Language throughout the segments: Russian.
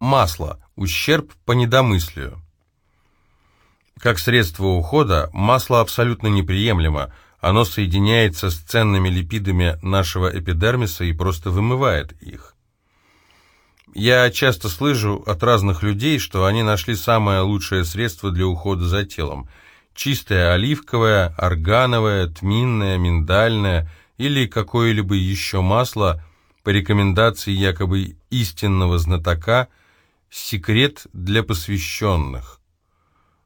Масло. Ущерб по недомыслию. Как средство ухода, масло абсолютно неприемлемо. Оно соединяется с ценными липидами нашего эпидермиса и просто вымывает их. Я часто слышу от разных людей, что они нашли самое лучшее средство для ухода за телом. Чистое оливковое, органовое, тминное, миндальное или какое-либо еще масло по рекомендации якобы истинного знатока – секрет для посвященных.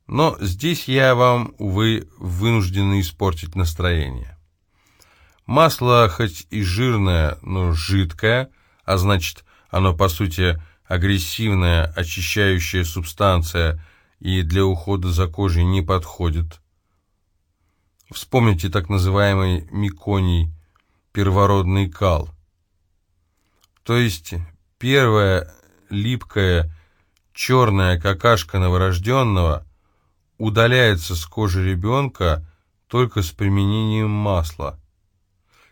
Но здесь я вам, увы, вынужден испортить настроение. Масло хоть и жирное, но жидкое, а значит, оно по сути агрессивная очищающая субстанция и для ухода за кожей не подходит. Вспомните так называемый меконий первородный кал. То есть первая липкая черная какашка новорожденного удаляется с кожи ребенка только с применением масла,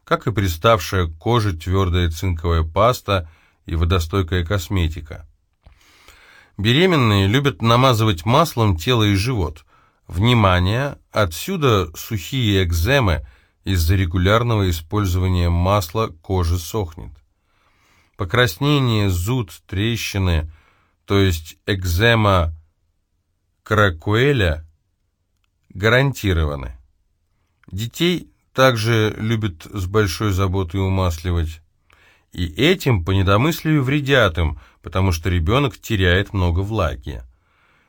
как и приставшая к коже твердая цинковая паста и водостойкая косметика. Беременные любят намазывать маслом тело и живот. Внимание! Отсюда сухие экземы из-за регулярного использования масла кожа сохнет. Покраснение, зуд, трещины – то есть экзема Кракуэля, гарантированы. Детей также любят с большой заботой умасливать. И этим по недомыслию вредят им, потому что ребенок теряет много влаги.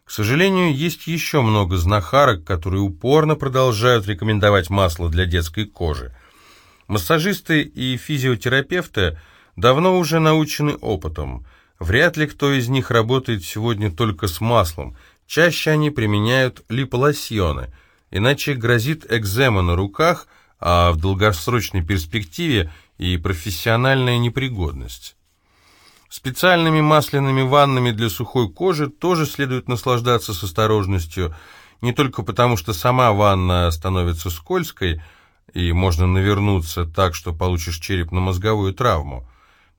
К сожалению, есть еще много знахарок, которые упорно продолжают рекомендовать масло для детской кожи. Массажисты и физиотерапевты давно уже научены опытом – Вряд ли кто из них работает сегодня только с маслом. Чаще они применяют липолосьоны, иначе грозит экзема на руках, а в долгосрочной перспективе и профессиональная непригодность. Специальными масляными ваннами для сухой кожи тоже следует наслаждаться с осторожностью, не только потому, что сама ванна становится скользкой, и можно навернуться так, что получишь черепно-мозговую травму.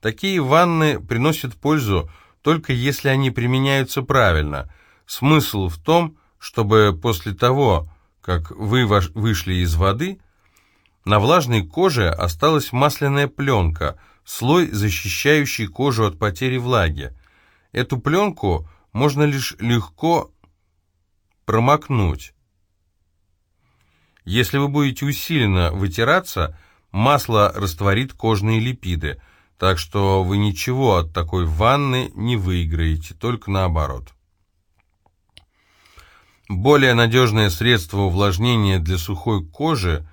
Такие ванны приносят пользу только если они применяются правильно. Смысл в том, чтобы после того, как вы вышли из воды, на влажной коже осталась масляная пленка, слой, защищающий кожу от потери влаги. Эту пленку можно лишь легко промокнуть. Если вы будете усиленно вытираться, масло растворит кожные липиды – так что вы ничего от такой ванны не выиграете, только наоборот. Более надежное средство увлажнения для сухой кожи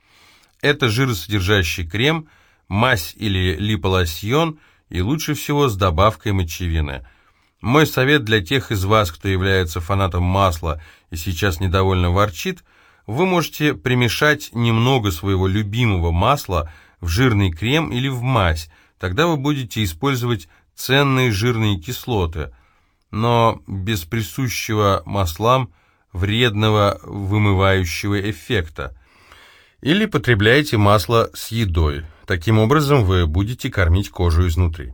– это жиросодержащий крем, мазь или липолосьон и лучше всего с добавкой мочевины. Мой совет для тех из вас, кто является фанатом масла и сейчас недовольно ворчит, вы можете примешать немного своего любимого масла в жирный крем или в мазь, Тогда вы будете использовать ценные жирные кислоты, но без присущего маслам вредного вымывающего эффекта. Или потребляйте масло с едой. Таким образом вы будете кормить кожу изнутри.